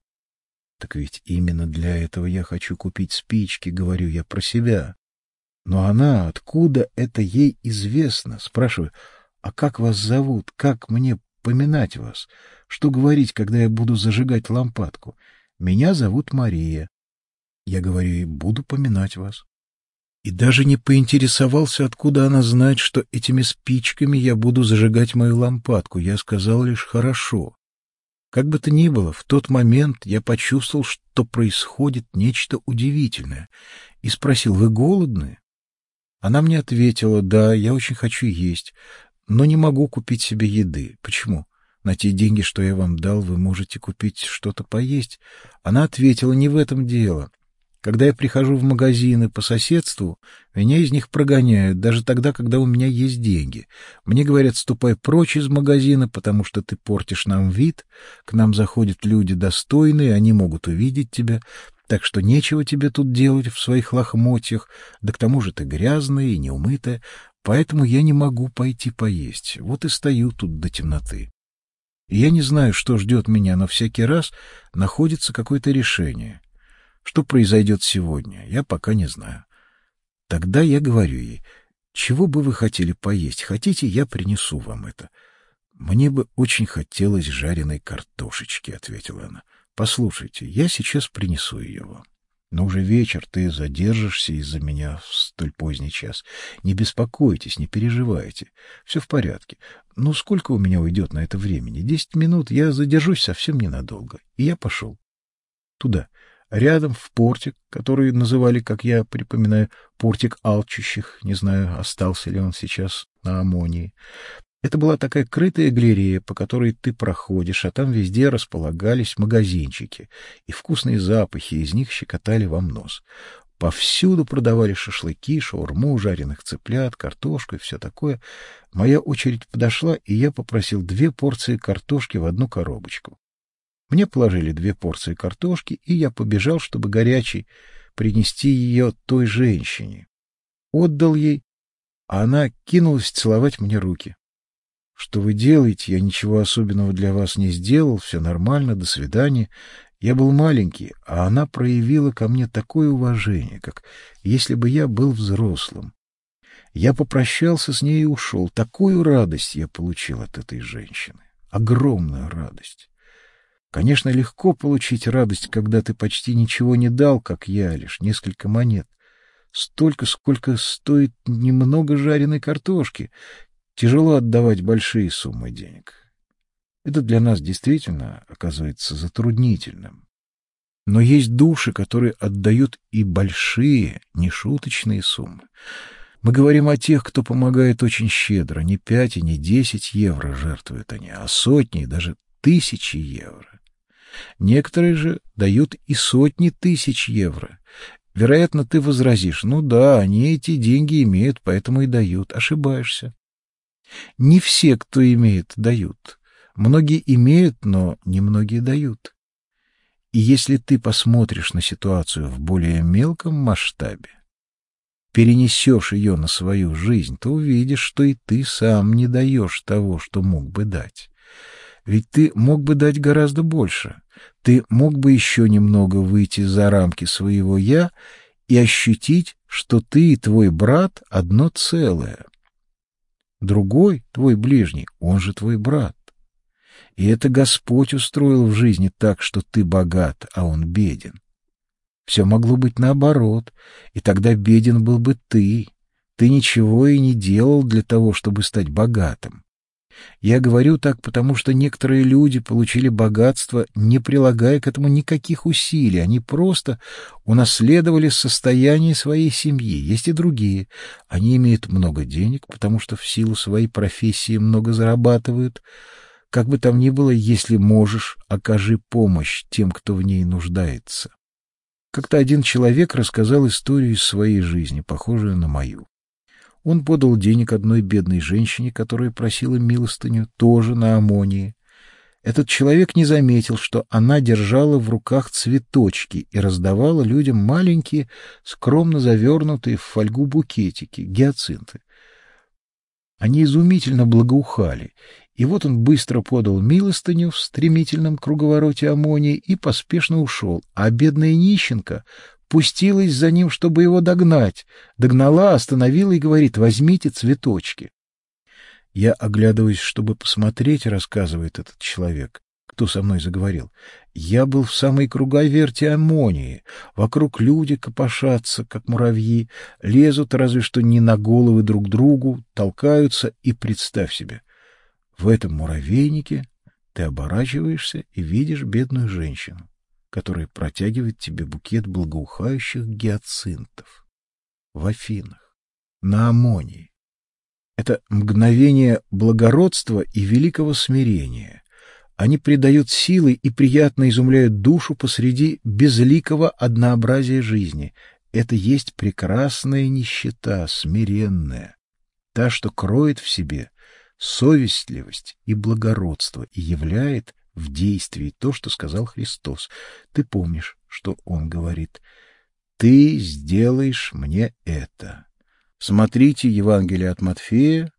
Так ведь именно для этого я хочу купить спички, говорю я про себя. Но она, откуда это ей известно? Спрашиваю, а как вас зовут? Как мне поминать вас? Что говорить, когда я буду зажигать лампадку? Меня зовут Мария. Я говорю ей, буду поминать вас. И даже не поинтересовался, откуда она знает, что этими спичками я буду зажигать мою лампадку. Я сказал лишь «хорошо». Как бы то ни было, в тот момент я почувствовал, что происходит нечто удивительное, и спросил, «Вы голодны?» Она мне ответила, «Да, я очень хочу есть, но не могу купить себе еды. Почему? На те деньги, что я вам дал, вы можете купить что-то поесть». Она ответила, «Не в этом дело. Когда я прихожу в магазины по соседству, меня из них прогоняют, даже тогда, когда у меня есть деньги. Мне говорят, ступай прочь из магазина, потому что ты портишь нам вид, к нам заходят люди достойные, они могут увидеть тебя, так что нечего тебе тут делать в своих лохмотьях, да к тому же ты грязная и неумытая, поэтому я не могу пойти поесть, вот и стою тут до темноты. И я не знаю, что ждет меня, но всякий раз находится какое-то решение — что произойдет сегодня, я пока не знаю. Тогда я говорю ей, чего бы вы хотели поесть? Хотите, я принесу вам это. Мне бы очень хотелось жареной картошечки, ответила она. Послушайте, я сейчас принесу ее вам. Но уже вечер, ты задержишься из-за меня в столь поздний час. Не беспокойтесь, не переживайте. Все в порядке. Ну, сколько у меня уйдет на это времени? Десять минут, я задержусь совсем ненадолго. И я пошел. Туда. Рядом в портик, который называли, как я припоминаю, портик алчущих, не знаю, остался ли он сейчас на Амонии. Это была такая крытая галерея, по которой ты проходишь, а там везде располагались магазинчики, и вкусные запахи из них щекотали вам нос. Повсюду продавали шашлыки, шаурму, жареных цыплят, картошку и все такое. Моя очередь подошла, и я попросил две порции картошки в одну коробочку. Мне положили две порции картошки, и я побежал, чтобы горячий принести ее той женщине. Отдал ей, а она кинулась целовать мне руки. Что вы делаете? Я ничего особенного для вас не сделал, все нормально, до свидания. Я был маленький, а она проявила ко мне такое уважение, как если бы я был взрослым. Я попрощался с ней и ушел. Такую радость я получил от этой женщины. Огромную радость. Конечно, легко получить радость, когда ты почти ничего не дал, как я, лишь несколько монет. Столько, сколько стоит немного жареной картошки. Тяжело отдавать большие суммы денег. Это для нас действительно оказывается затруднительным. Но есть души, которые отдают и большие, нешуточные суммы. Мы говорим о тех, кто помогает очень щедро. Не пять и не десять евро жертвуют они, а сотни и даже тысячи евро. Некоторые же дают и сотни тысяч евро. Вероятно, ты возразишь, ну да, они эти деньги имеют, поэтому и дают. Ошибаешься. Не все, кто имеет, дают. Многие имеют, но немногие дают. И если ты посмотришь на ситуацию в более мелком масштабе, перенесешь ее на свою жизнь, то увидишь, что и ты сам не даешь того, что мог бы дать. Ведь ты мог бы дать гораздо больше. Ты мог бы еще немного выйти за рамки своего «я» и ощутить, что ты и твой брат — одно целое. Другой, твой ближний, он же твой брат. И это Господь устроил в жизни так, что ты богат, а он беден. Все могло быть наоборот, и тогда беден был бы ты. Ты ничего и не делал для того, чтобы стать богатым. Я говорю так, потому что некоторые люди получили богатство, не прилагая к этому никаких усилий. Они просто унаследовали состояние своей семьи. Есть и другие. Они имеют много денег, потому что в силу своей профессии много зарабатывают. Как бы там ни было, если можешь, окажи помощь тем, кто в ней нуждается. Как-то один человек рассказал историю из своей жизни, похожую на мою. Он подал денег одной бедной женщине, которая просила милостыню, тоже на аммонии. Этот человек не заметил, что она держала в руках цветочки и раздавала людям маленькие, скромно завернутые в фольгу букетики, гиацинты. Они изумительно благоухали, и вот он быстро подал милостыню в стремительном круговороте аммонии и поспешно ушел, а бедная нищенка пустилась за ним, чтобы его догнать. Догнала, остановила и говорит, возьмите цветочки. Я оглядываюсь, чтобы посмотреть, рассказывает этот человек, кто со мной заговорил. Я был в самой круговерти аммонии. Вокруг люди копошатся, как муравьи, лезут разве что не на головы друг другу, толкаются, и представь себе, в этом муравейнике ты оборачиваешься и видишь бедную женщину, которая протягивает тебе букет благоухающих гиацинтов в Афинах, на Амонии. Это мгновение благородства и великого смирения, они придают силы и приятно изумляют душу посреди безликого однообразия жизни. Это есть прекрасная нищета, смиренная, та, что кроет в себе совестливость и благородство и являет в действии то, что сказал Христос. Ты помнишь, что Он говорит «Ты сделаешь мне это». Смотрите Евангелие от Матфея,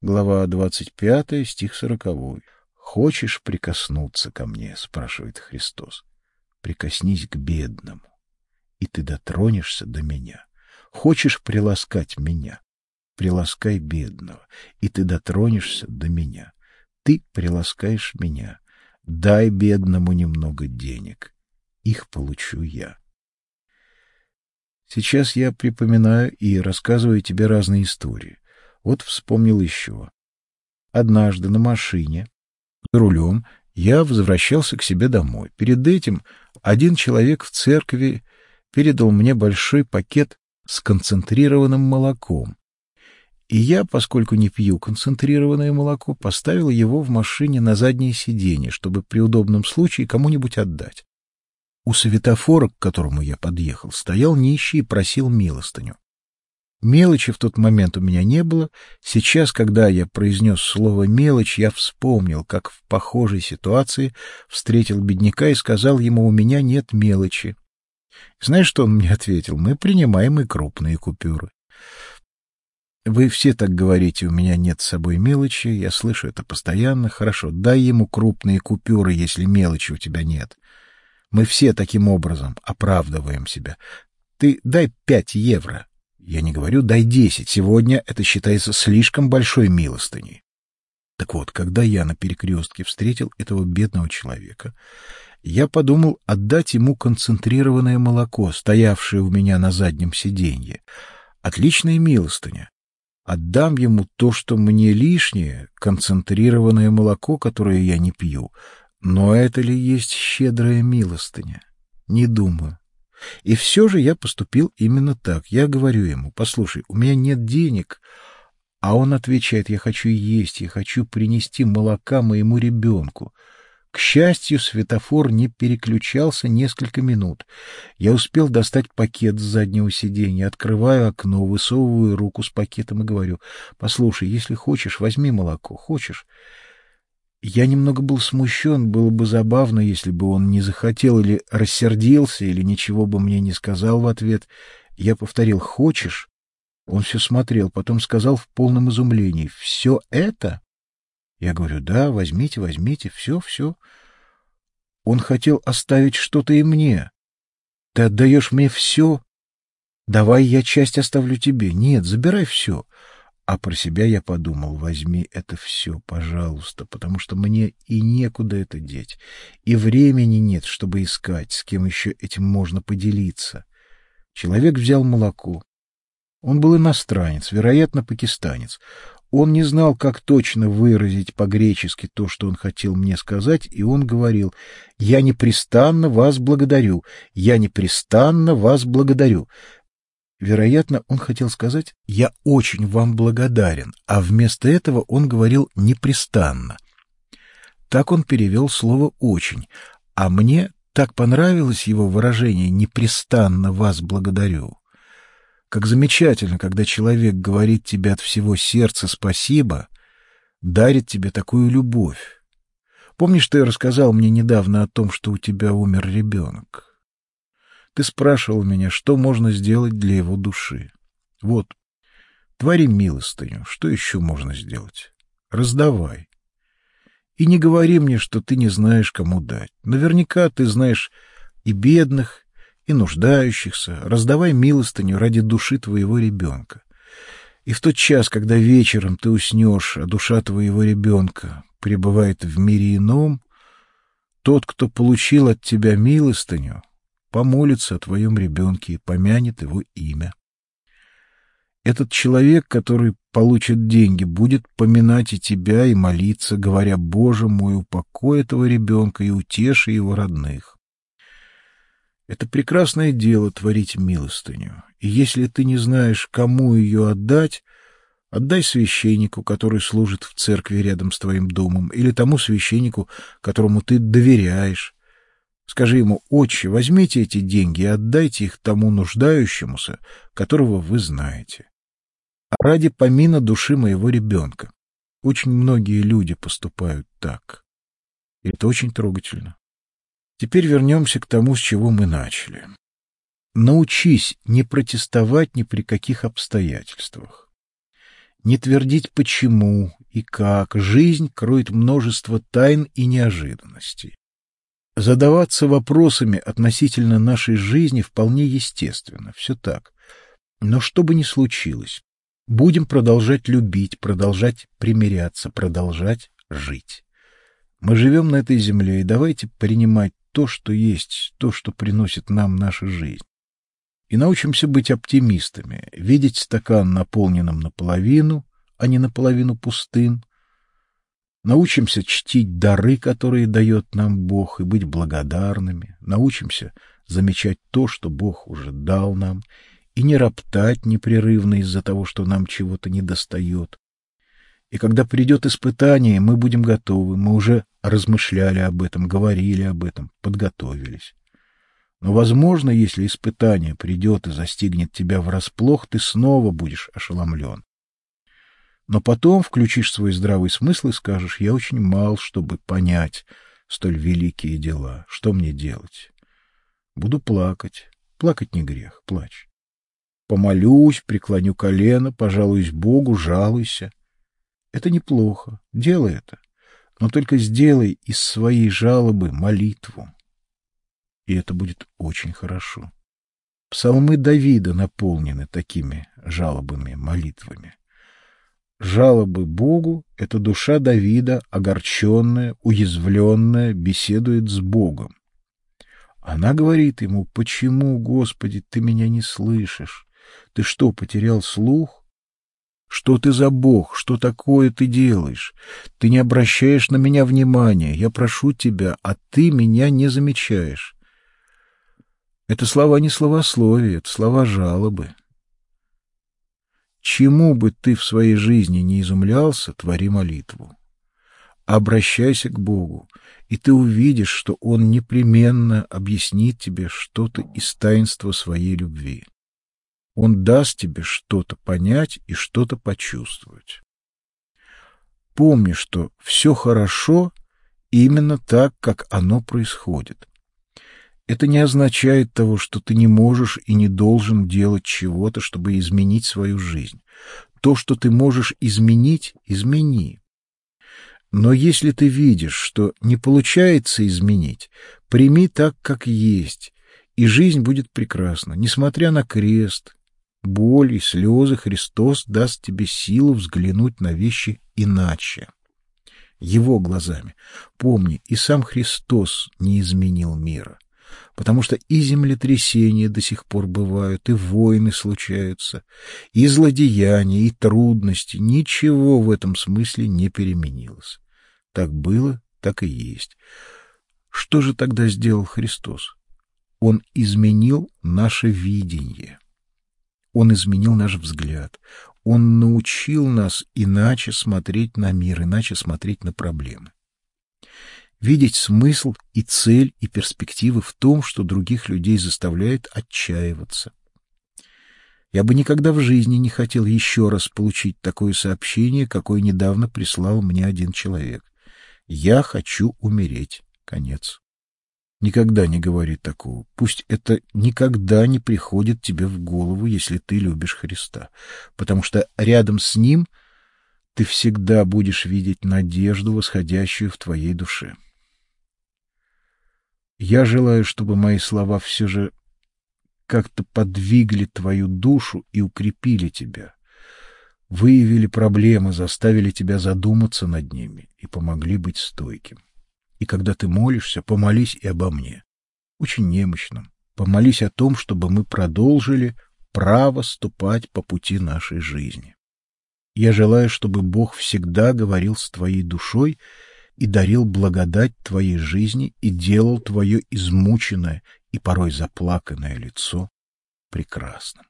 глава 25, стих 40. Хочешь прикоснуться ко мне, спрашивает Христос. Прикоснись к бедному, и ты дотронешься до меня. Хочешь приласкать меня? Приласкай бедного, и ты дотронешься до меня. Ты приласкаешь меня. Дай бедному немного денег. Их получу я. Сейчас я припоминаю и рассказываю тебе разные истории. Вот вспомнил еще. Однажды на машине за рулем я возвращался к себе домой. Перед этим один человек в церкви передал мне большой пакет с концентрированным молоком. И я, поскольку не пью концентрированное молоко, поставил его в машине на заднее сиденье, чтобы при удобном случае кому-нибудь отдать. У светофора, к которому я подъехал, стоял нищий и просил милостыню. Мелочи в тот момент у меня не было. Сейчас, когда я произнес слово «мелочь», я вспомнил, как в похожей ситуации встретил бедняка и сказал ему «у меня нет мелочи». Знаешь, что он мне ответил? Мы принимаем и крупные купюры. Вы все так говорите, у меня нет с собой мелочи, я слышу это постоянно. Хорошо, дай ему крупные купюры, если мелочи у тебя нет. Мы все таким образом оправдываем себя. Ты дай пять евро. Я не говорю «дай десять». Сегодня это считается слишком большой милостыней. Так вот, когда я на перекрестке встретил этого бедного человека, я подумал отдать ему концентрированное молоко, стоявшее у меня на заднем сиденье. Отличная милостыня. Отдам ему то, что мне лишнее, концентрированное молоко, которое я не пью. Но это ли есть щедрая милостыня? Не думаю. И все же я поступил именно так. Я говорю ему, послушай, у меня нет денег, а он отвечает, я хочу есть, я хочу принести молока моему ребенку. К счастью, светофор не переключался несколько минут. Я успел достать пакет с заднего сиденья, открываю окно, высовываю руку с пакетом и говорю, послушай, если хочешь, возьми молоко, хочешь? Я немного был смущен, было бы забавно, если бы он не захотел или рассердился, или ничего бы мне не сказал в ответ. Я повторил «Хочешь?» Он все смотрел, потом сказал в полном изумлении «Все это?» Я говорю «Да, возьмите, возьмите, все, все». Он хотел оставить что-то и мне. «Ты отдаешь мне все?» «Давай я часть оставлю тебе». «Нет, забирай все». А про себя я подумал, возьми это все, пожалуйста, потому что мне и некуда это деть, и времени нет, чтобы искать, с кем еще этим можно поделиться. Человек взял молоко. Он был иностранец, вероятно, пакистанец. Он не знал, как точно выразить по-гречески то, что он хотел мне сказать, и он говорил, «Я непрестанно вас благодарю, я непрестанно вас благодарю». Вероятно, он хотел сказать «я очень вам благодарен», а вместо этого он говорил «непрестанно». Так он перевел слово «очень», а мне так понравилось его выражение «непрестанно вас благодарю». Как замечательно, когда человек говорит тебе от всего сердца спасибо, дарит тебе такую любовь. Помнишь, ты рассказал мне недавно о том, что у тебя умер ребенок? Ты спрашивал меня, что можно сделать для его души. Вот, твори милостыню, что еще можно сделать? Раздавай. И не говори мне, что ты не знаешь, кому дать. Наверняка ты знаешь и бедных, и нуждающихся. Раздавай милостыню ради души твоего ребенка. И в тот час, когда вечером ты уснешь, а душа твоего ребенка пребывает в мире ином, тот, кто получил от тебя милостыню, помолится о твоем ребенке и помянет его имя. Этот человек, который получит деньги, будет поминать и тебя, и молиться, говоря, «Боже мой, упокой этого ребенка и утеши его родных». Это прекрасное дело творить милостыню, и если ты не знаешь, кому ее отдать, отдай священнику, который служит в церкви рядом с твоим домом, или тому священнику, которому ты доверяешь. Скажи ему, «Отче, возьмите эти деньги и отдайте их тому нуждающемуся, которого вы знаете» ради помина души моего ребенка. Очень многие люди поступают так. И это очень трогательно. Теперь вернемся к тому, с чего мы начали. Научись не протестовать ни при каких обстоятельствах. Не твердить почему и как. Жизнь кроет множество тайн и неожиданностей. Задаваться вопросами относительно нашей жизни вполне естественно, все так. Но что бы ни случилось, Будем продолжать любить, продолжать примиряться, продолжать жить. Мы живем на этой земле, и давайте принимать то, что есть, то, что приносит нам наша жизнь. И научимся быть оптимистами, видеть стакан наполненным наполовину, а не наполовину пустым. Научимся чтить дары, которые дает нам Бог, и быть благодарными. Научимся замечать то, что Бог уже дал нам, и не роптать непрерывно из-за того, что нам чего-то недостает. И когда придет испытание, мы будем готовы, мы уже размышляли об этом, говорили об этом, подготовились. Но, возможно, если испытание придет и застигнет тебя врасплох, ты снова будешь ошеломлен. Но потом включишь свой здравый смысл и скажешь, я очень мал, чтобы понять столь великие дела. Что мне делать? Буду плакать. Плакать не грех, плачь. Помолюсь, преклоню колено, пожалуюсь Богу, жалуйся. Это неплохо, делай это, но только сделай из своей жалобы молитву. И это будет очень хорошо. Псалмы Давида наполнены такими жалобами, молитвами. Жалобы Богу — это душа Давида, огорченная, уязвленная, беседует с Богом. Она говорит ему, «Почему, Господи, ты меня не слышишь? Ты что, потерял слух? Что ты за бог? Что такое ты делаешь? Ты не обращаешь на меня внимания. Я прошу тебя, а ты меня не замечаешь. Это слова не словословия, это слова жалобы. Чему бы ты в своей жизни не изумлялся, твори молитву. Обращайся к Богу, и ты увидишь, что Он непременно объяснит тебе что-то из таинства своей любви. Он даст тебе что-то понять и что-то почувствовать. Помни, что все хорошо именно так, как оно происходит. Это не означает того, что ты не можешь и не должен делать чего-то, чтобы изменить свою жизнь. То, что ты можешь изменить, измени. Но если ты видишь, что не получается изменить, прими так, как есть, и жизнь будет прекрасна, несмотря на крест, боль и слезы Христос даст тебе силу взглянуть на вещи иначе. Его глазами. Помни, и сам Христос не изменил мира. Потому что и землетрясения до сих пор бывают, и войны случаются, и злодеяния, и трудности. Ничего в этом смысле не переменилось. Так было, так и есть. Что же тогда сделал Христос? Он изменил наше видение. Он изменил наш взгляд. Он научил нас иначе смотреть на мир, иначе смотреть на проблемы. Видеть смысл и цель и перспективы в том, что других людей заставляет отчаиваться. Я бы никогда в жизни не хотел еще раз получить такое сообщение, какое недавно прислал мне один человек. Я хочу умереть. Конец. Никогда не говори такого. Пусть это никогда не приходит тебе в голову, если ты любишь Христа, потому что рядом с Ним ты всегда будешь видеть надежду, восходящую в твоей душе. Я желаю, чтобы мои слова все же как-то подвигли твою душу и укрепили тебя, выявили проблемы, заставили тебя задуматься над ними и помогли быть стойким. И когда ты молишься, помолись и обо мне. Очень немощном. Помолись о том, чтобы мы продолжили право ступать по пути нашей жизни. Я желаю, чтобы Бог всегда говорил с твоей душой и дарил благодать твоей жизни и делал твое измученное и порой заплаканное лицо прекрасным.